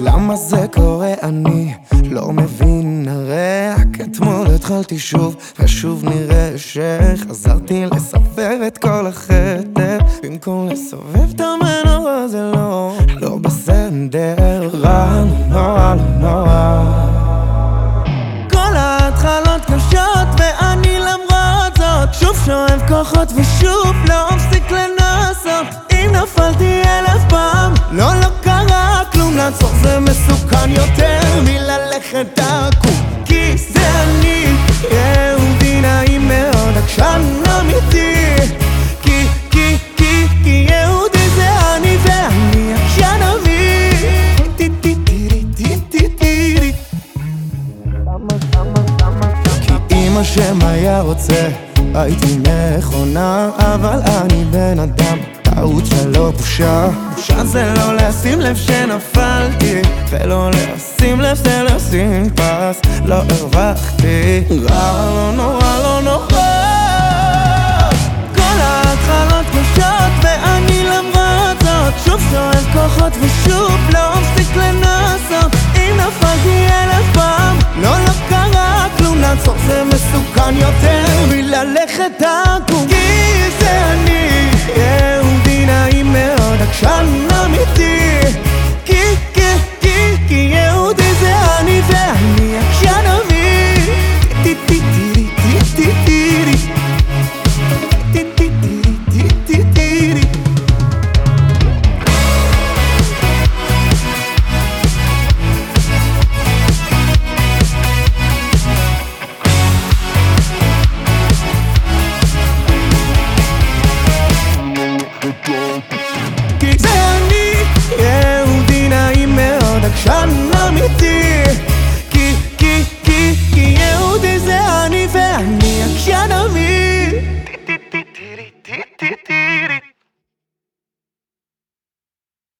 למה זה קורה? אני לא מבין הרי רק אתמול התחלתי שוב ושוב נראה שחזרתי לספר את כל החטא. במקום לסובב את המנורה זה לא, לא בסדר. רע נורא נורא. כל ההתחלות קשות ואני למרות זאת שוב שואב כוחות ושוב לא מפסיק לנסות. אם נפלתי אלף פעם עקום כי זה אני יהודי נעים מאוד עקשן אמיתי. כי כי כי כי יהודי זה אני ואני עקשן אמיתי כי אם השם היה רוצה הייתי מכונה אבל אני בן אדם טעות שלא בושה. בושה זה לא לשים לב שנפלתי ולא לשים לב זה לשים פס לא הרווחתי. רע לא נורא לא נורא. כל ההתחלות קשות ואני למרות זאת שוב שואב כוחות ושוב לא מפסיק לנסות. אם נפלתי אלף פעם לא לא קרה כלום. לעצור זה מסוכן יותר מללכת עקום. כי זה אני יהודי נעים מאוד עקשן אמיתי I'm not me through